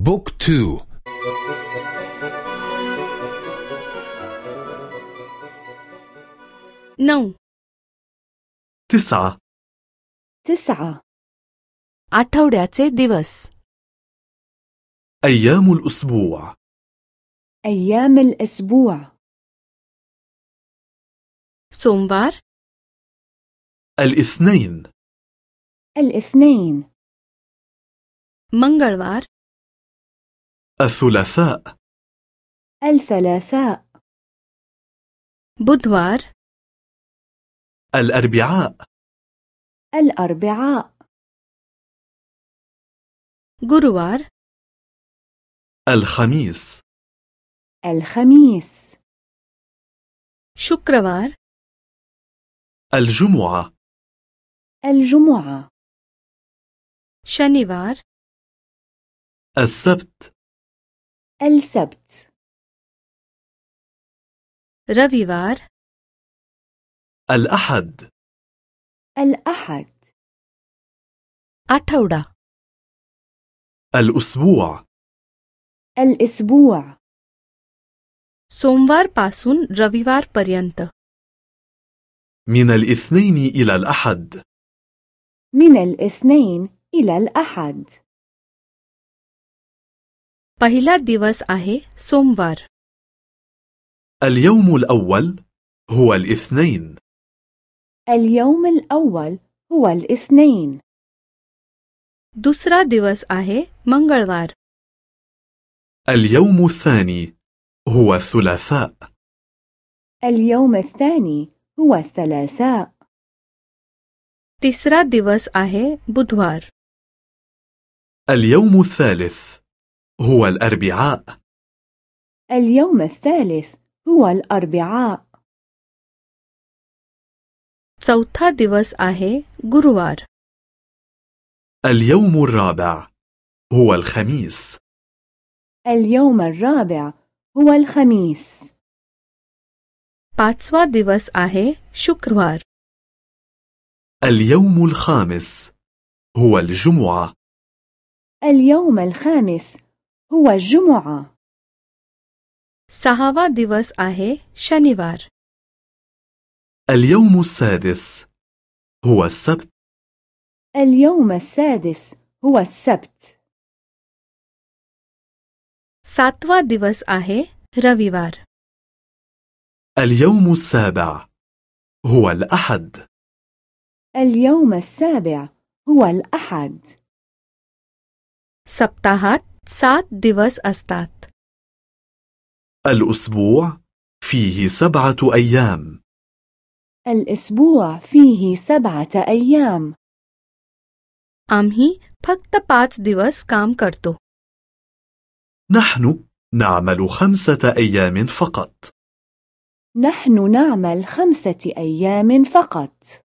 بوك تو نو تسعة تسعة आठवड्याचे दिवस أيام الأسبوع أيام الأسبوع सोमवार الاثنين الاثنين मंगळवार الثلاثاء. الثلاثاء. بودوار. الأربعاء. الأربعاء. جروار الخميس. الخميس. شكروار. الجمعة. الجمعة. شنيوار. السبت. السبت रविवार الأحد الأحد आठवडा الأسبوع الأسبوع सोमवार पासून रविवार पर्यंत من الاثنين إلى الأحد من الاثنين إلى الأحد पहिला दिवस आहे सोमवार اليوم الأول هو الاثنين اليوم الأول هو الاثنين दुसरा दिवस आहे मंगळवार اليوم الثاني هو الثلاثاء اليوم الثاني هو الثلاثاء तिसरा दिवस आहे बुधवार اليوم الثالث هو الأربعاء اليوم الثالث هو الأربعاء चौथा दिवस आहे गुरुवार اليوم الرابع هو الخميس اليوم الرابع هو الخميس पाचवा दिवस आहे शुक्रवार اليوم الخامس هو الجمعة اليوم الخامس هو الجمعة सहावा दिवस आहे शनिवार اليوم السادس هو السبت اليوم السادس هو السبت सातवा दिवस आहे रविवार اليوم السابع هو الأحد اليوم السابع هو الأحد सप्ताहात सात दिवस असतात الأسبوع فيه سبعة أيام الأسبوع فيه سبعة أيام आम्ही फक्त पाच दिवस काम करतो نحن نعمل خمسة أيام فقط نحن نعمل خمسة أيام فقط